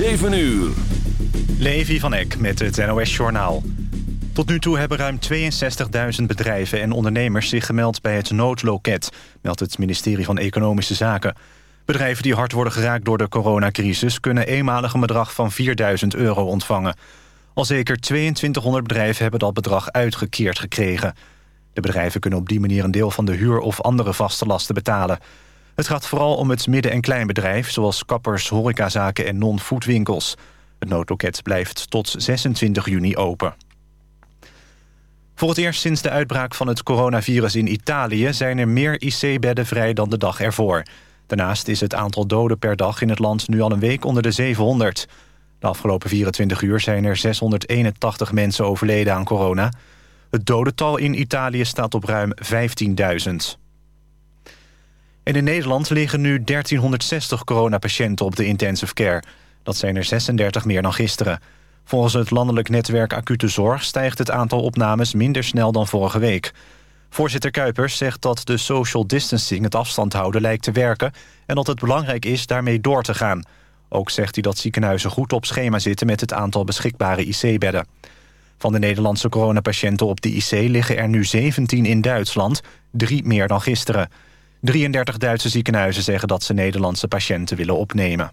7 uur. Levi van Eck met het NOS-journaal. Tot nu toe hebben ruim 62.000 bedrijven en ondernemers zich gemeld bij het noodloket, meldt het ministerie van Economische Zaken. Bedrijven die hard worden geraakt door de coronacrisis kunnen eenmalig een bedrag van 4000 euro ontvangen. Al zeker 2200 bedrijven hebben dat bedrag uitgekeerd gekregen. De bedrijven kunnen op die manier een deel van de huur of andere vaste lasten betalen. Het gaat vooral om het midden- en kleinbedrijf... zoals kappers, horecazaken en non-foodwinkels. Het noodloket blijft tot 26 juni open. Voor het eerst sinds de uitbraak van het coronavirus in Italië... zijn er meer IC-bedden vrij dan de dag ervoor. Daarnaast is het aantal doden per dag in het land nu al een week onder de 700. De afgelopen 24 uur zijn er 681 mensen overleden aan corona. Het dodental in Italië staat op ruim 15.000. In Nederland liggen nu 1360 coronapatiënten op de intensive care. Dat zijn er 36 meer dan gisteren. Volgens het landelijk netwerk acute zorg... stijgt het aantal opnames minder snel dan vorige week. Voorzitter Kuipers zegt dat de social distancing... het afstand houden lijkt te werken... en dat het belangrijk is daarmee door te gaan. Ook zegt hij dat ziekenhuizen goed op schema zitten... met het aantal beschikbare IC-bedden. Van de Nederlandse coronapatiënten op de IC liggen er nu 17 in Duitsland... drie meer dan gisteren... 33 Duitse ziekenhuizen zeggen dat ze Nederlandse patiënten willen opnemen.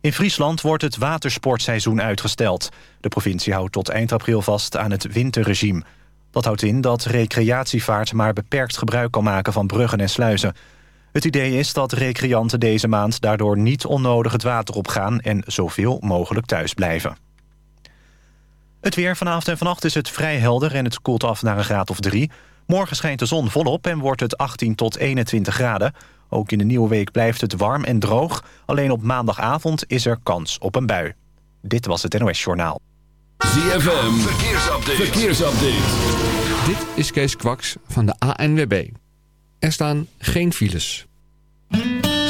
In Friesland wordt het watersportseizoen uitgesteld. De provincie houdt tot eind april vast aan het winterregime. Dat houdt in dat recreatievaart maar beperkt gebruik kan maken van bruggen en sluizen. Het idee is dat recreanten deze maand daardoor niet onnodig het water opgaan... en zoveel mogelijk thuis blijven. Het weer vanavond en vannacht is het vrij helder en het koelt af naar een graad of drie... Morgen schijnt de zon volop en wordt het 18 tot 21 graden. Ook in de nieuwe week blijft het warm en droog. Alleen op maandagavond is er kans op een bui. Dit was het NOS Journaal. ZFM, verkeersupdate. verkeersupdate. Dit is Kees Kwaks van de ANWB. Er staan geen files.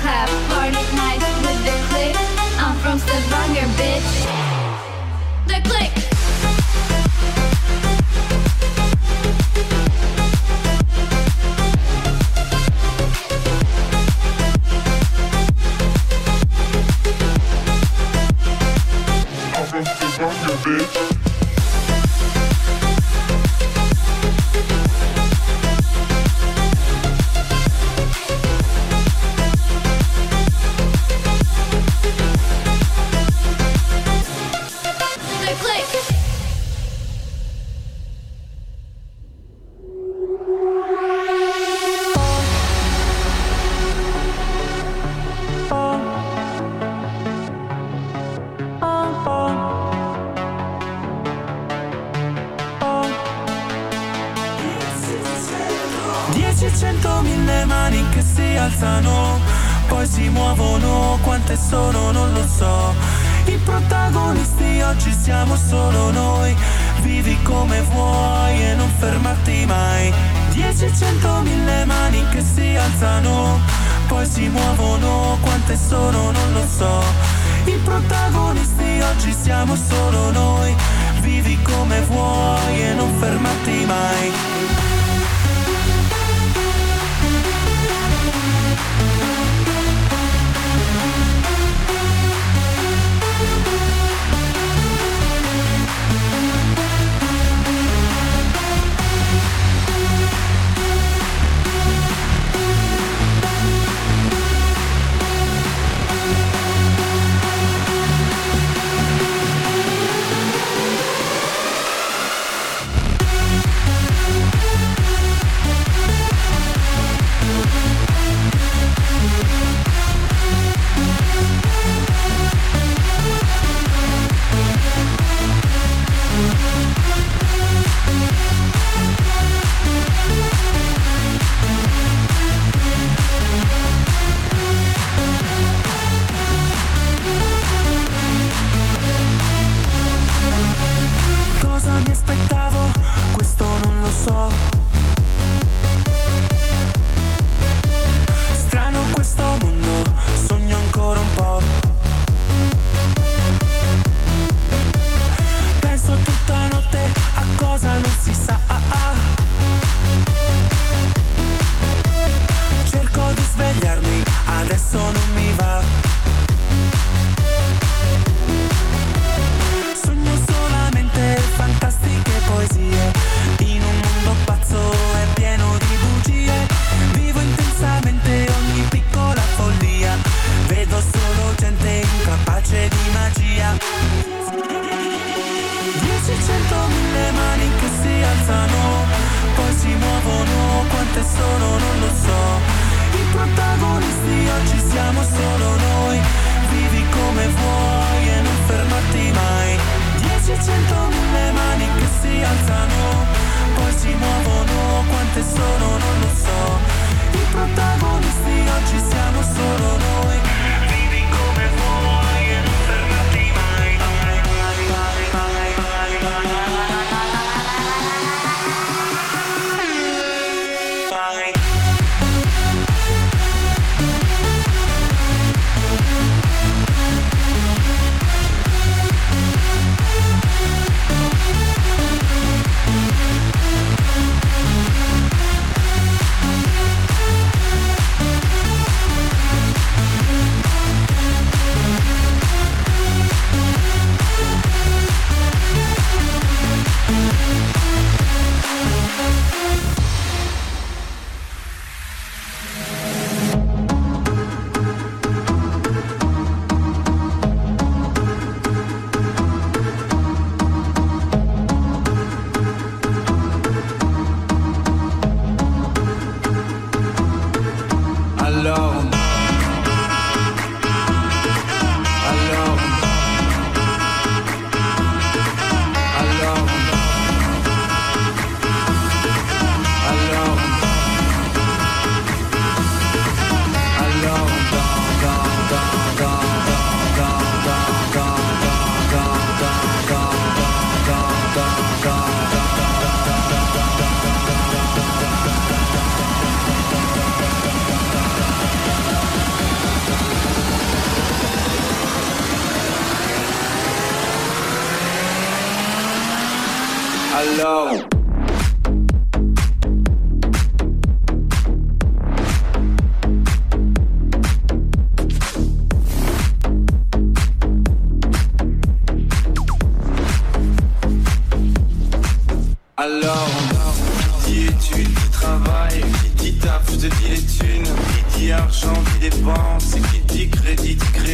Clap.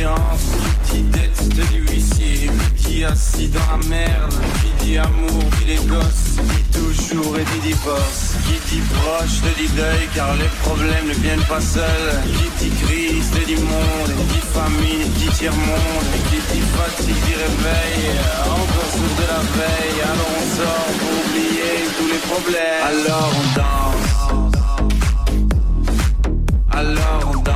Créance, qui dette, te dit huissier, qui assis dans la merde, qui dit amour, dit les gosses, qui dit toujours et dit divorce, qui dit proche, te dit deuil, car les problèmes ne viennent pas seuls, qui dit crise, te dit monde, et dit famine, dit tiers-monde, qui dit fatigue, dit réveil, encore sourd de la veille, alors on sort pour oublier tous les problèmes. Alors on danse. Alors on danse.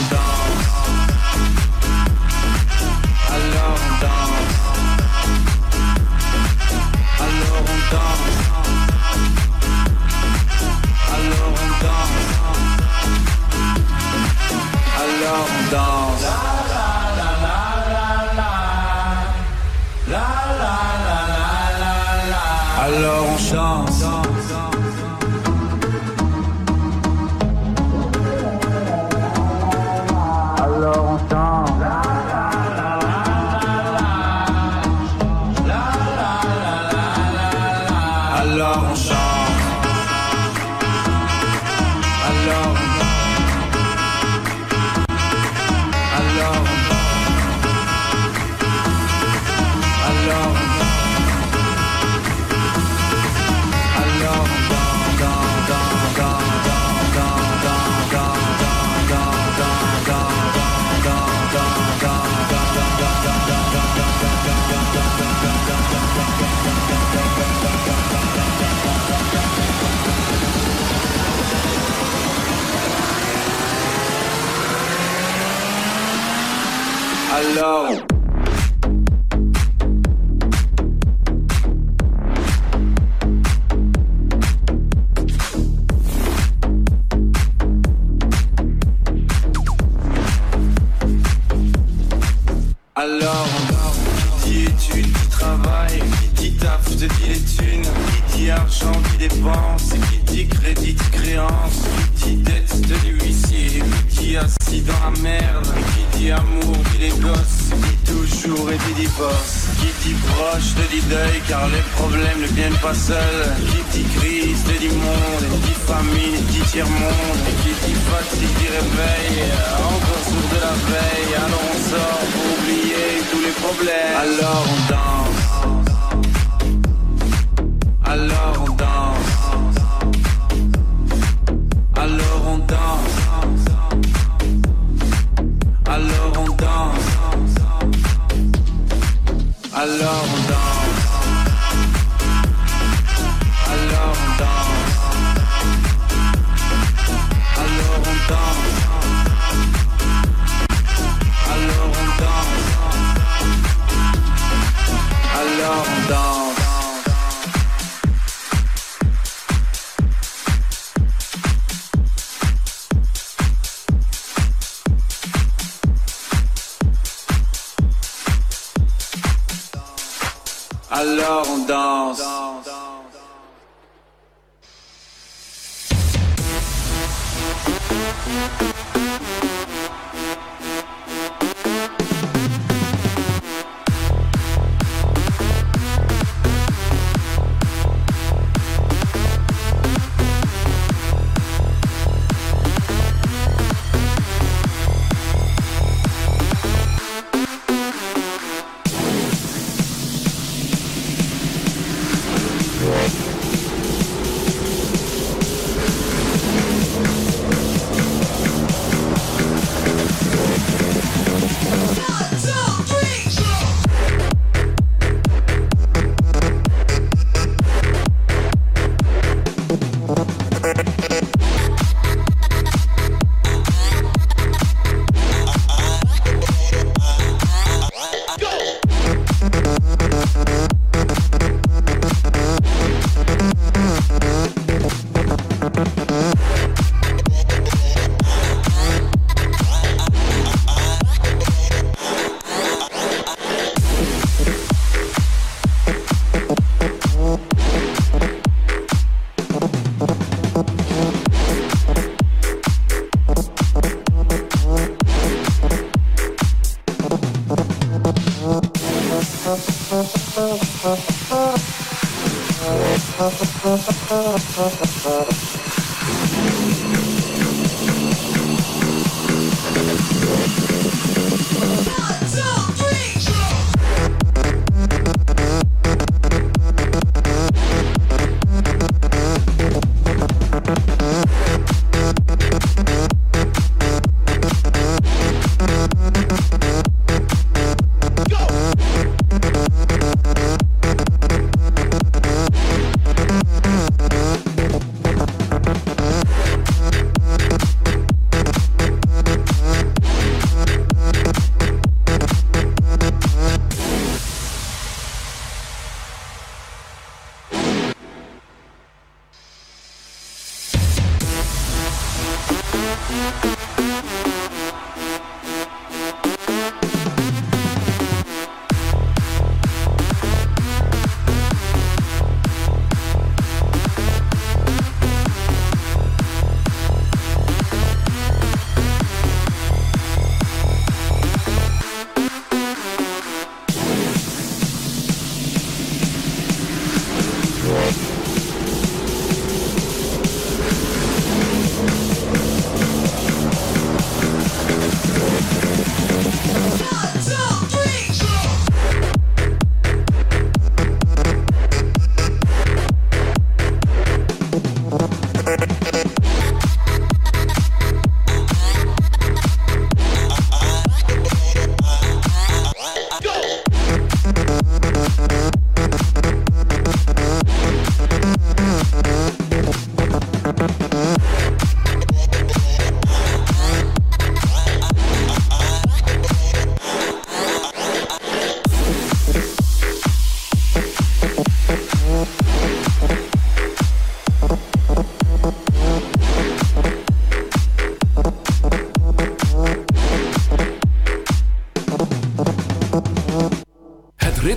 Alors on chante. alone. seul